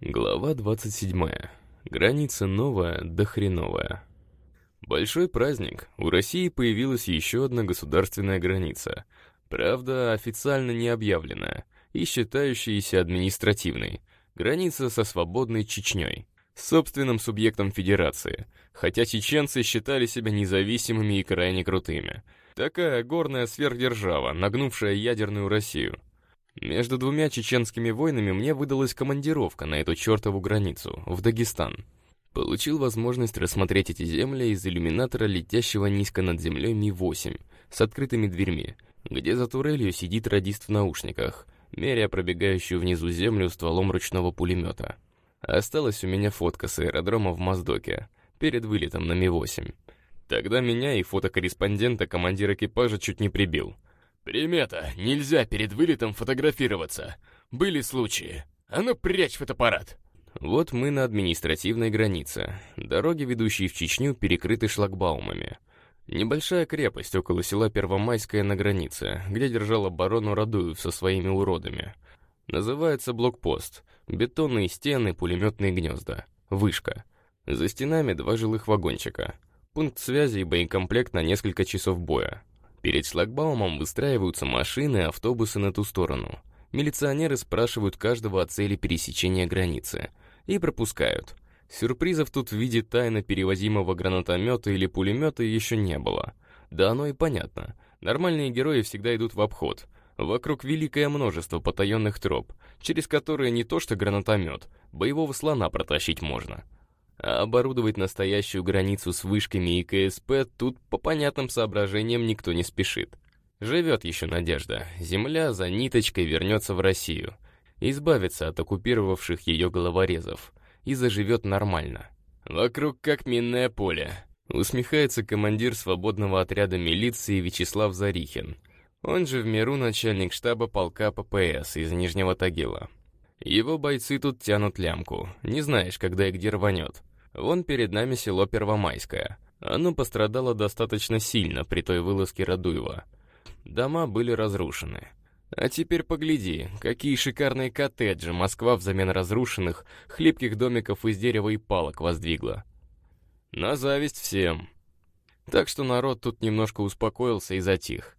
Глава 27. Граница новая да хреновая. Большой праздник. У России появилась еще одна государственная граница. Правда, официально не объявленная и считающаяся административной. Граница со свободной Чечней, собственным субъектом федерации, хотя чеченцы считали себя независимыми и крайне крутыми. Такая горная сверхдержава, нагнувшая ядерную Россию — между двумя чеченскими войнами мне выдалась командировка на эту чертову границу, в Дагестан. Получил возможность рассмотреть эти земли из иллюминатора летящего низко над землей Ми-8 с открытыми дверьми, где за турелью сидит радист в наушниках, меря пробегающую внизу землю стволом ручного пулемета. Осталась у меня фотка с аэродрома в Моздоке, перед вылетом на Ми-8. Тогда меня и фотокорреспондента командир экипажа чуть не прибил — «Примета, нельзя перед вылетом фотографироваться. Были случаи. А ну, прячь фотоаппарат!» Вот мы на административной границе. Дороги, ведущие в Чечню, перекрыты шлагбаумами. Небольшая крепость около села Первомайская на границе, где держал оборону Радуев со своими уродами. Называется блокпост. Бетонные стены, пулеметные гнезда. Вышка. За стенами два жилых вагончика. Пункт связи и боекомплект на несколько часов боя. Перед шлагбаумом выстраиваются машины и автобусы на ту сторону. Милиционеры спрашивают каждого о цели пересечения границы. И пропускают. Сюрпризов тут в виде тайно перевозимого гранатомета или пулемета еще не было. Да оно и понятно. Нормальные герои всегда идут в обход. Вокруг великое множество потаенных троп, через которые не то что гранатомет, боевого слона протащить можно. А оборудовать настоящую границу с вышками и КСП тут по понятным соображениям никто не спешит. Живет еще надежда. Земля за ниточкой вернется в Россию. Избавится от оккупировавших ее головорезов. И заживет нормально. Вокруг как минное поле. Усмехается командир свободного отряда милиции Вячеслав Зарихин. Он же в миру начальник штаба полка ППС из Нижнего Тагила. Его бойцы тут тянут лямку. Не знаешь, когда и где рванет. Вон перед нами село Первомайское. Оно пострадало достаточно сильно при той вылазке Радуева. Дома были разрушены. А теперь погляди, какие шикарные коттеджи Москва взамен разрушенных, хлипких домиков из дерева и палок воздвигла. На зависть всем. Так что народ тут немножко успокоился и затих.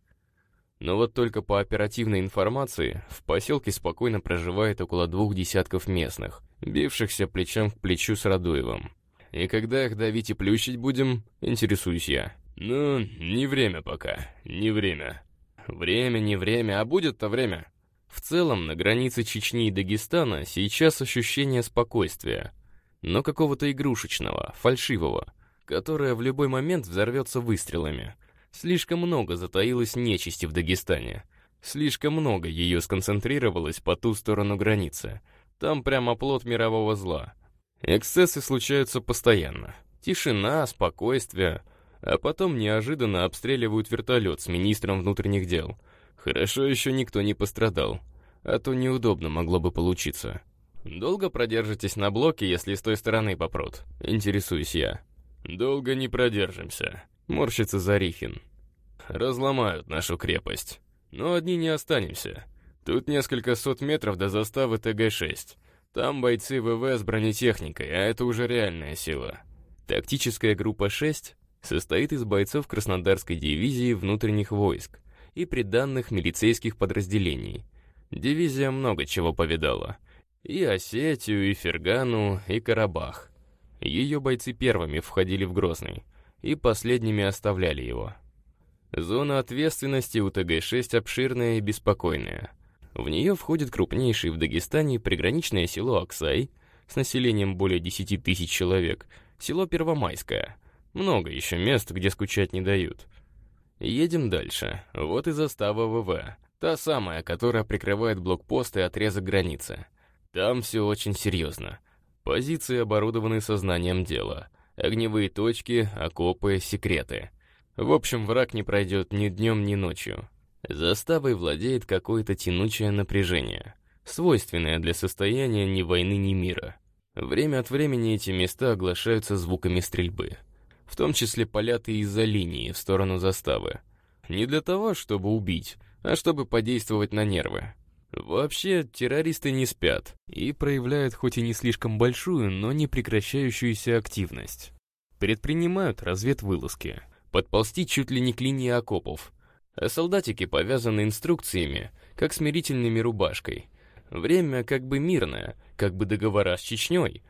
Но вот только по оперативной информации, в поселке спокойно проживает около двух десятков местных, бившихся плечом к плечу с Радуевым. И когда их давить и плющить будем, интересуюсь я. Ну, не время пока, не время. Время, не время, а будет-то время. В целом, на границе Чечни и Дагестана сейчас ощущение спокойствия, но какого-то игрушечного, фальшивого, которое в любой момент взорвется выстрелами. Слишком много затаилось нечисти в Дагестане. Слишком много ее сконцентрировалось по ту сторону границы. Там прямо плод мирового зла. Эксцессы случаются постоянно. Тишина, спокойствие, а потом неожиданно обстреливают вертолет с министром внутренних дел. Хорошо еще никто не пострадал, а то неудобно могло бы получиться. Долго продержитесь на блоке, если с той стороны попрут? Интересуюсь я. Долго не продержимся, морщится Зарихин. Разломают нашу крепость. Но одни не останемся. Тут несколько сот метров до заставы ТГ-6. Там бойцы ВВ с бронетехникой, а это уже реальная сила. Тактическая группа 6 состоит из бойцов Краснодарской дивизии внутренних войск и приданных милицейских подразделений. Дивизия много чего повидала. И Осетию, и Фергану, и Карабах. Ее бойцы первыми входили в Грозный, и последними оставляли его. Зона ответственности у ТГ-6 обширная и беспокойная — в нее входит крупнейшее в Дагестане приграничное село Аксай с населением более 10 тысяч человек, село Первомайское. Много еще мест, где скучать не дают. Едем дальше. Вот и застава ВВ. Та самая, которая прикрывает блокпост и отрезок границы. Там все очень серьезно. Позиции оборудованы сознанием дела. Огневые точки, окопы, секреты. В общем, враг не пройдет ни днем, ни ночью. Заставой владеет какое-то тянучее напряжение, свойственное для состояния ни войны, ни мира. Время от времени эти места оглашаются звуками стрельбы, в том числе полят из-за линии в сторону заставы. Не для того, чтобы убить, а чтобы подействовать на нервы. Вообще, террористы не спят и проявляют хоть и не слишком большую, но не прекращающуюся активность. Предпринимают разведвылазки, подползти чуть ли не к линии окопов, а солдатики повязаны инструкциями, как смирительными рубашкой. Время как бы мирное, как бы договора с Чечней.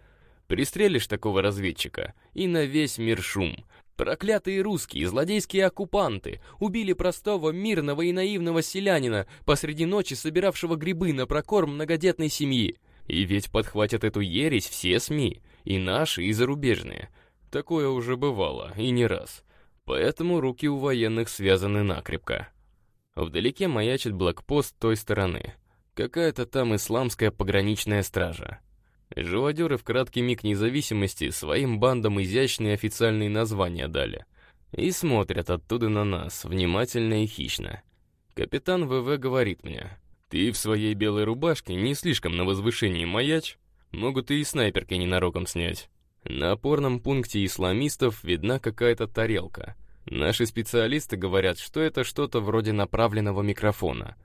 Пристрелишь такого разведчика, и на весь мир шум. Проклятые русские, злодейские оккупанты убили простого, мирного и наивного селянина посреди ночи, собиравшего грибы на прокорм многодетной семьи. И ведь подхватят эту ересь все СМИ, и наши, и зарубежные. Такое уже бывало, и не раз. Поэтому руки у военных связаны накрепко. Вдалеке маячит блокпост той стороны. Какая-то там исламская пограничная стража. Живодеры в краткий миг независимости своим бандам изящные официальные названия дали. И смотрят оттуда на нас, внимательно и хищно. Капитан ВВ говорит мне, «Ты в своей белой рубашке не слишком на возвышении маяч, могут и снайперкой ненароком снять». На опорном пункте исламистов видна какая-то тарелка. Наши специалисты говорят, что это что-то вроде направленного микрофона.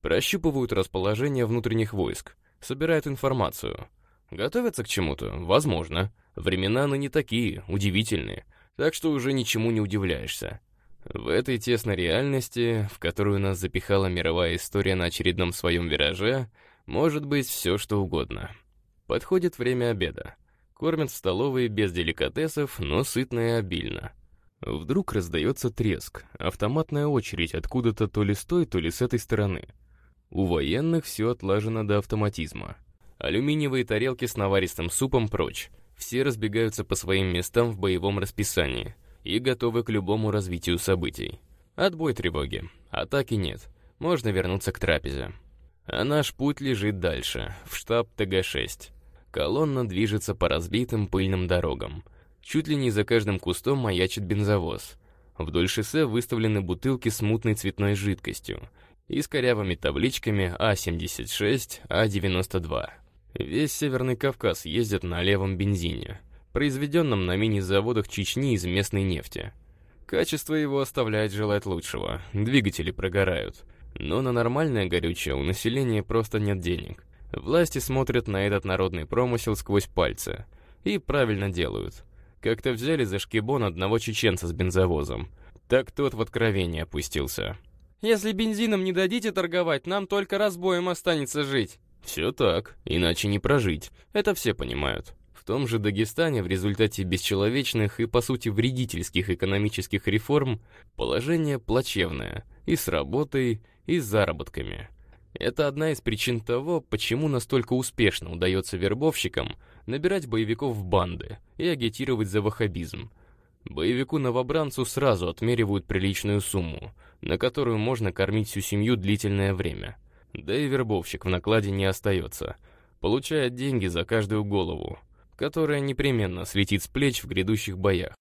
Прощупывают расположение внутренних войск, собирают информацию. Готовятся к чему-то? Возможно. Времена ныне такие, удивительные, так что уже ничему не удивляешься. В этой тесной реальности, в которую нас запихала мировая история на очередном своем вираже, может быть все что угодно. Подходит время обеда. Кормят в столовой без деликатесов, но сытно и обильно. Вдруг раздается треск, автоматная очередь откуда-то то ли с той, то ли с этой стороны. У военных все отлажено до автоматизма. Алюминиевые тарелки с наваристым супом прочь. Все разбегаются по своим местам в боевом расписании и готовы к любому развитию событий. Отбой тревоги. Атаки нет. Можно вернуться к трапезе. А наш путь лежит дальше, в штаб ТГ-6. Колонна движется по разбитым пыльным дорогам. Чуть ли не за каждым кустом маячит бензовоз. Вдоль шоссе выставлены бутылки с мутной цветной жидкостью и с корявыми табличками А-76, А-92. Весь Северный Кавказ ездит на левом бензине, произведенном на мини-заводах Чечни из местной нефти. Качество его оставляет желать лучшего, двигатели прогорают. Но на нормальное горючее у населения просто нет денег. Власти смотрят на этот народный промысел сквозь пальцы. И правильно делают. Как-то взяли за шкибон одного чеченца с бензовозом. Так тот в откровение опустился. «Если бензином не дадите торговать, нам только разбоем останется жить». Все так, иначе не прожить. Это все понимают. В том же Дагестане в результате бесчеловечных и, по сути, вредительских экономических реформ положение плачевное и с работой, и с заработками. Это одна из причин того, почему настолько успешно удается вербовщикам набирать боевиков в банды и агитировать за ваххабизм. Боевику-новобранцу сразу отмеривают приличную сумму, на которую можно кормить всю семью длительное время – да и вербовщик в накладе не остается. Получает деньги за каждую голову, которая непременно слетит с плеч в грядущих боях.